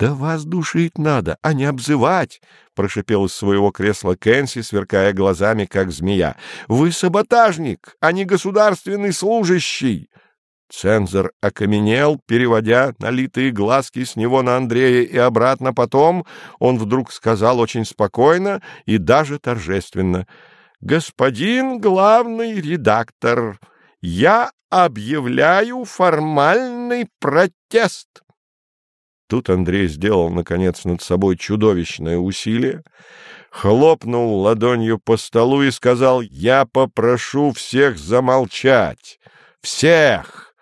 Да вас душить надо, а не обзывать, — прошипел из своего кресла Кэнси, сверкая глазами, как змея. — Вы саботажник, а не государственный служащий. Цензор окаменел, переводя налитые глазки с него на Андрея и обратно. Потом он вдруг сказал очень спокойно и даже торжественно. — Господин главный редактор, я объявляю формальный протест. Тут Андрей сделал, наконец, над собой чудовищное усилие, хлопнул ладонью по столу и сказал, «Я попрошу всех замолчать! Всех!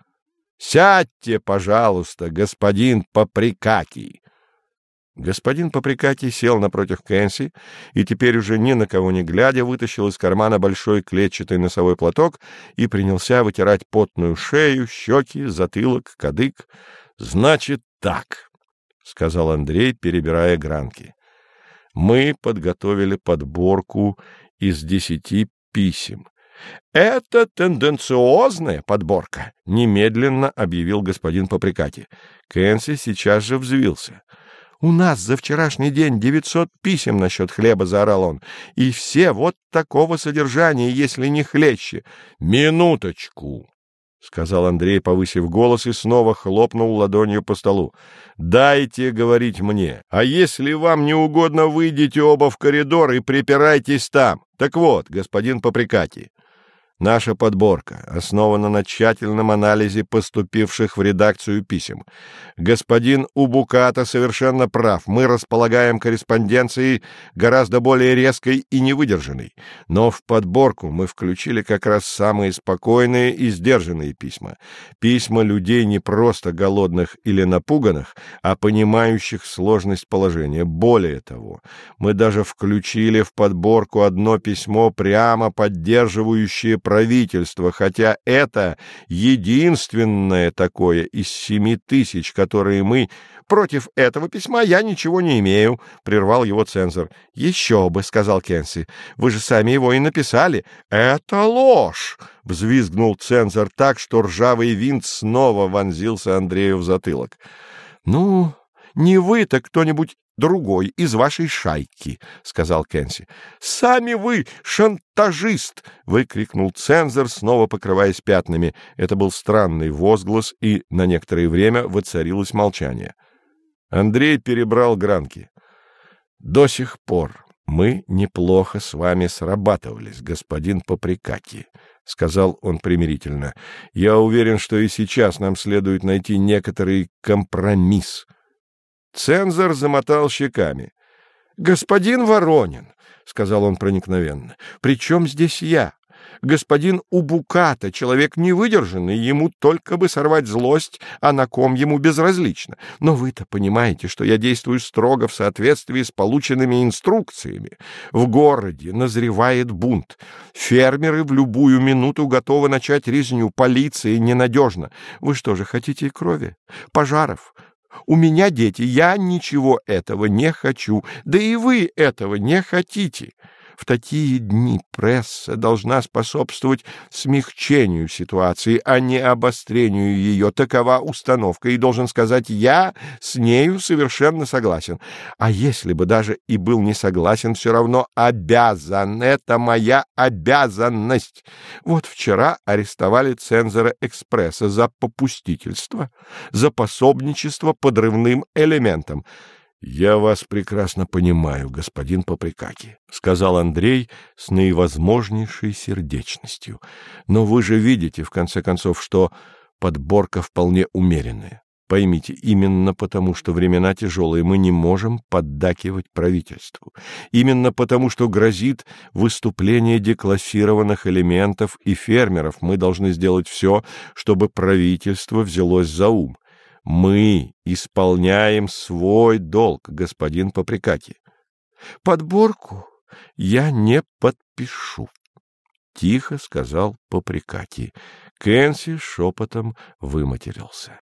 Сядьте, пожалуйста, господин Поприкакий!» Господин Поприкати сел напротив Кэнси и теперь уже ни на кого не глядя вытащил из кармана большой клетчатый носовой платок и принялся вытирать потную шею, щеки, затылок, кадык. — Значит так, — сказал Андрей, перебирая гранки. — Мы подготовили подборку из десяти писем. — Это тенденциозная подборка, — немедленно объявил господин Поприкати. Кэнси сейчас же взвился. — у нас за вчерашний день девятьсот писем насчет хлеба, — заорал он. И все вот такого содержания, если не хлеще. — Минуточку, — сказал Андрей, повысив голос, и снова хлопнул ладонью по столу. — Дайте говорить мне. А если вам не угодно, выйдите оба в коридор и припирайтесь там. Так вот, господин Поприкати, Наша подборка основана на тщательном анализе поступивших в редакцию писем. Господин Убуката совершенно прав. Мы располагаем корреспонденцией гораздо более резкой и невыдержанной. Но в подборку мы включили как раз самые спокойные и сдержанные письма. Письма людей не просто голодных или напуганных, а понимающих сложность положения. Более того, мы даже включили в подборку одно письмо, прямо поддерживающее правительства, хотя это единственное такое из семи тысяч, которые мы... Против этого письма я ничего не имею, — прервал его цензор. — Еще бы, — сказал Кенси. — Вы же сами его и написали. — Это ложь! — взвизгнул цензор так, что ржавый винт снова вонзился Андрею в затылок. — Ну, не вы, так кто-нибудь другой из вашей шайки, — сказал Кенси. — Сами вы шантажист! — выкрикнул цензор, снова покрываясь пятнами. Это был странный возглас, и на некоторое время воцарилось молчание. Андрей перебрал гранки. — До сих пор мы неплохо с вами срабатывались, господин Поприкаки, — сказал он примирительно. — Я уверен, что и сейчас нам следует найти некоторый компромисс. — Цензор замотал щеками. — Господин Воронин, — сказал он проникновенно, — при чем здесь я? Господин Убуката, человек невыдержанный, ему только бы сорвать злость, а на ком ему безразлично. Но вы-то понимаете, что я действую строго в соответствии с полученными инструкциями. В городе назревает бунт. Фермеры в любую минуту готовы начать резню. Полиция ненадежна. Вы что же, хотите крови? Пожаров? У меня дети, я ничего этого не хочу, да и вы этого не хотите. В такие дни пресса должна способствовать смягчению ситуации, а не обострению ее. Такова установка, и должен сказать, я с нею совершенно согласен. А если бы даже и был не согласен, все равно обязан. Это моя обязанность. Вот вчера арестовали цензора «Экспресса» за попустительство, за пособничество подрывным элементам. — Я вас прекрасно понимаю, господин Поприкаки, — сказал Андрей с наивозможнейшей сердечностью. — Но вы же видите, в конце концов, что подборка вполне умеренная. Поймите, именно потому, что времена тяжелые, мы не можем поддакивать правительству. Именно потому, что грозит выступление деклассированных элементов и фермеров, мы должны сделать все, чтобы правительство взялось за ум. Мы исполняем свой долг, господин Поприкати. Подборку я не подпишу, — тихо сказал Поприкати. Кэнси шепотом выматерился.